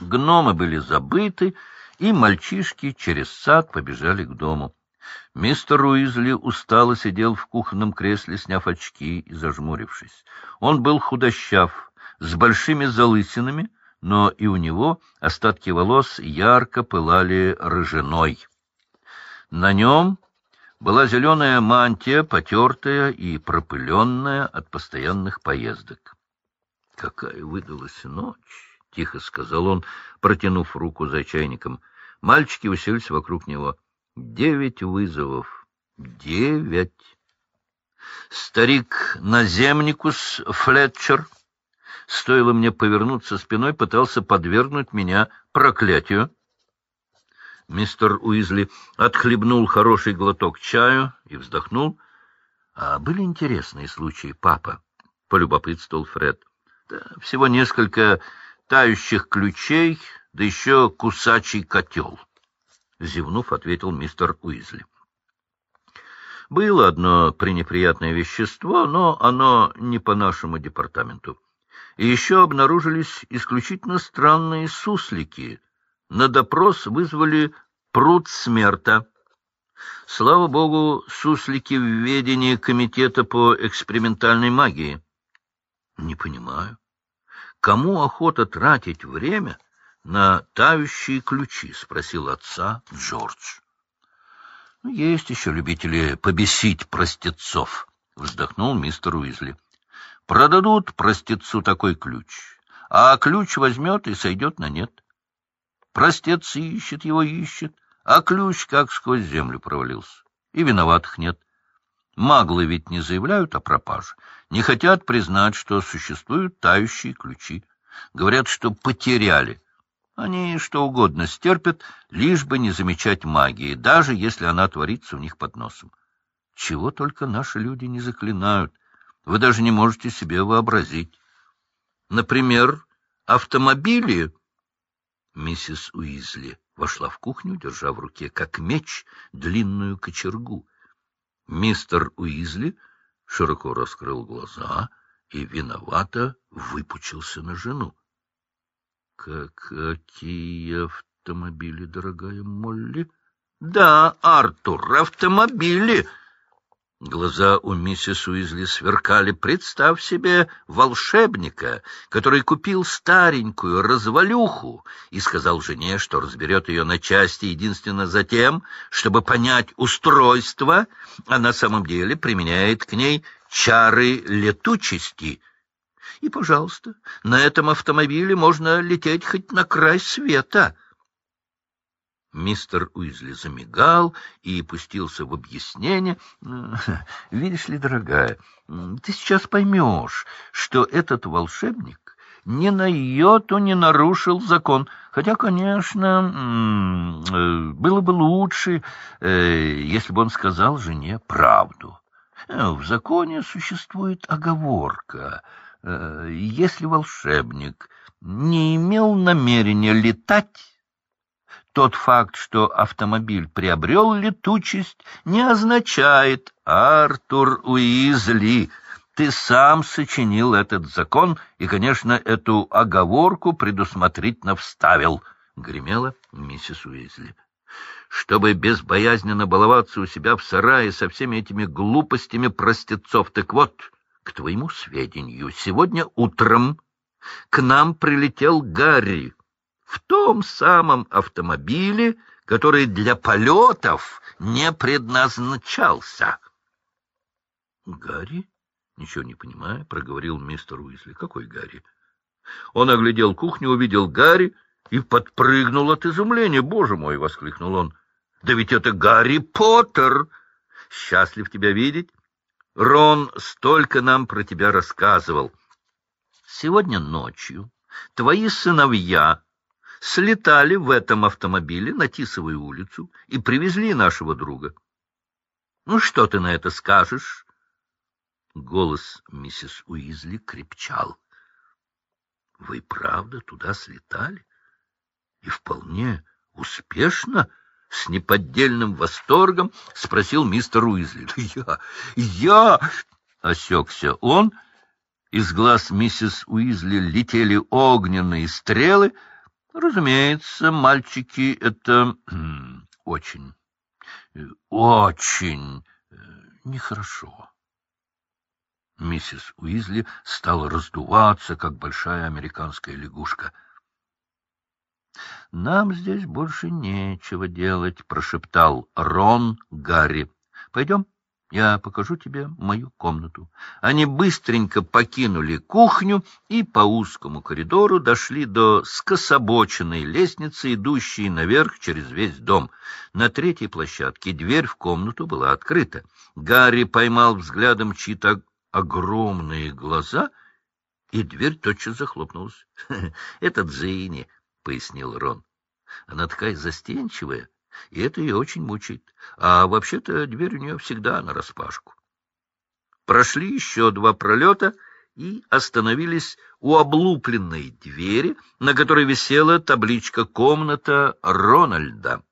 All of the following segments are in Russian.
Гномы были забыты, и мальчишки через сад побежали к дому. Мистер Уизли устало сидел в кухонном кресле, сняв очки и зажмурившись. Он был худощав, с большими залысинами, но и у него остатки волос ярко пылали рыжиной. На нем была зеленая мантия, потертая и пропыленная от постоянных поездок. — Какая выдалась ночь! — тихо сказал он, протянув руку за чайником. Мальчики уселись вокруг него. — Девять вызовов. Девять. Старик Наземникус Флетчер, стоило мне повернуться спиной, пытался подвергнуть меня проклятию. Мистер Уизли отхлебнул хороший глоток чаю и вздохнул. — А были интересные случаи, папа? — полюбопытствовал Фред. — Да, всего несколько тающих ключей, да еще кусачий котел. Зевнув, ответил мистер Уизли. Было одно пренеприятное вещество, но оно не по нашему департаменту. И еще обнаружились исключительно странные суслики — на допрос вызвали пруд смерта. Слава богу, суслики в ведении комитета по экспериментальной магии. Не понимаю, кому охота тратить время на тающие ключи? — спросил отца Джордж. Ну, — Есть еще любители побесить простецов, — вздохнул мистер Уизли. — Продадут простецу такой ключ, а ключ возьмет и сойдет на нет. Простец ищет его, ищет, а ключ как сквозь землю провалился. И виноватых нет. Маглы ведь не заявляют о пропаже, не хотят признать, что существуют тающие ключи. Говорят, что потеряли. Они что угодно стерпят, лишь бы не замечать магии, даже если она творится у них под носом. Чего только наши люди не заклинают, вы даже не можете себе вообразить. Например, автомобили Миссис Уизли вошла в кухню, держа в руке, как меч, длинную кочергу. Мистер Уизли широко раскрыл глаза и виновато выпучился на жену. — Какие автомобили, дорогая Молли? — Да, Артур, автомобили! Глаза у миссис Уизли сверкали. Представь себе волшебника, который купил старенькую развалюху и сказал жене, что разберет ее на части единственно за тем, чтобы понять устройство, а на самом деле применяет к ней чары летучести. И, пожалуйста, на этом автомобиле можно лететь хоть на край света — Мистер Уизли замигал и пустился в объяснение. — Видишь ли, дорогая, ты сейчас поймешь, что этот волшебник ни на йоту не нарушил закон. Хотя, конечно, э, было бы лучше, э, если бы он сказал жене правду. Э, в законе существует оговорка. Если волшебник не имел намерения летать, тот факт, что автомобиль приобрел летучесть, не означает, Артур Уизли, ты сам сочинил этот закон и, конечно, эту оговорку предусмотрительно вставил, — гремела миссис Уизли. Чтобы безбоязненно баловаться у себя в сарае со всеми этими глупостями простецов. Так вот, к твоему сведению, сегодня утром к нам прилетел Гарри, в том самом автомобиле, который для полетов не предназначался. — Гарри? Ничего не понимая, проговорил мистер Уизли. — Какой Гарри? Он оглядел кухню, увидел Гарри и подпрыгнул от изумления. — Боже мой! — воскликнул он. — Да ведь это Гарри Поттер! Счастлив тебя видеть. Рон столько нам про тебя рассказывал. Сегодня ночью твои сыновья слетали в этом автомобиле на Тисовую улицу и привезли нашего друга. Ну, что ты на это скажешь? Голос миссис Уизли крепчал. — Вы правда туда слетали? И вполне успешно? — с неподдельным восторгом спросил мистер Уизли. — Я... я... — осекся он. Из глаз миссис Уизли летели огненные стрелы — Разумеется, мальчики — это очень, очень э, нехорошо. Миссис Уизли стала раздуваться, как большая американская лягушка. — Нам здесь больше нечего делать, — прошептал Рон Гарри. — Пойдем, я покажу тебе мою комнату. Они быстренько покинули кухню и по узкому коридору дошли до скособоченной лестницы, идущей наверх через весь дом. На третьей площадке дверь в комнату была открыта. Гарри поймал взглядом чьи-то огромные глаза, и дверь тотчас захлопнулась. — Это Джинни, — пояснил Рон. — Она такая застенчивая, и это ее очень мучает. А вообще-то дверь у нее всегда нараспашку. Прошли еще два пролета и остановились у облупленной двери, на которой висела табличка «Комната Рональда».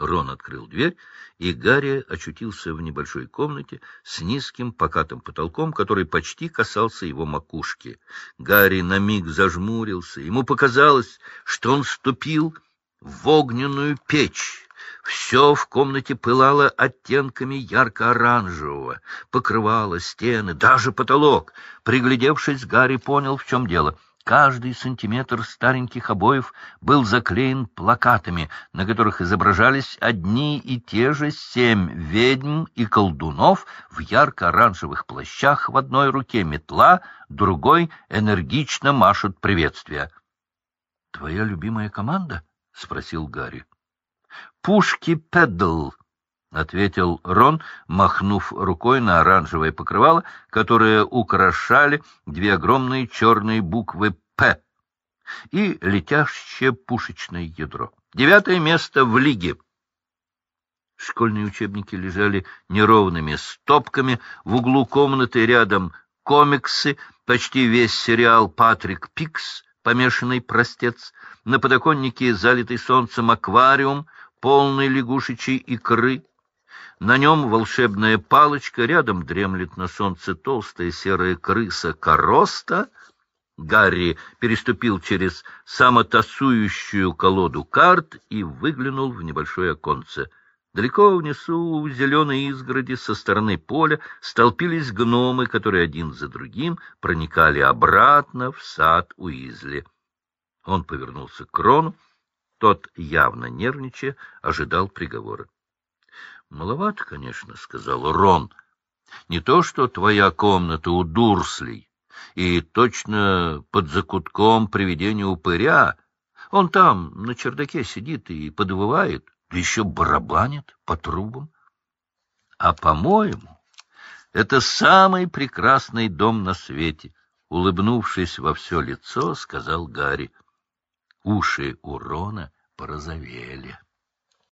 Рон открыл дверь, и Гарри очутился в небольшой комнате с низким покатым потолком, который почти касался его макушки. Гарри на миг зажмурился. Ему показалось, что он ступил в огненную печь. Все в комнате пылало оттенками ярко-оранжевого, покрывало стены, даже потолок. Приглядевшись, Гарри понял, в чем дело — Каждый сантиметр стареньких обоев был заклеен плакатами, на которых изображались одни и те же семь ведьм и колдунов в ярко-оранжевых плащах, в одной руке метла, другой энергично машут приветствия. — Твоя любимая команда? — спросил Гарри. — Пушки Педл, — ответил Рон, махнув рукой на оранжевое покрывало, которое украшали две огромные черные буквы «П» и летящее пушечное ядро. Девятое место в лиге. Школьные учебники лежали неровными стопками, в углу комнаты рядом комиксы, почти весь сериал «Патрик Пикс», помешанный простец, на подоконнике залитый солнцем аквариум, полный лягушечьей икры, на нем волшебная палочка, рядом дремлет на солнце толстая серая крыса Короста. Гарри переступил через самотасующую колоду карт и выглянул в небольшое оконце. Далеко внизу, у зеленой изгороди, со стороны поля, столпились гномы, которые один за другим проникали обратно в сад Уизли. Он повернулся к Рону. Тот, явно нервничая, ожидал приговора. — Маловато, конечно, — сказал Рон. — Не то, что твоя комната у Дурслей, и точно под закутком привидения упыря. Он там на чердаке сидит и подвывает, да еще барабанит по трубам. А, по-моему, это самый прекрасный дом на свете, — улыбнувшись во все лицо, сказал Гарри. Уши у Рона порозовели.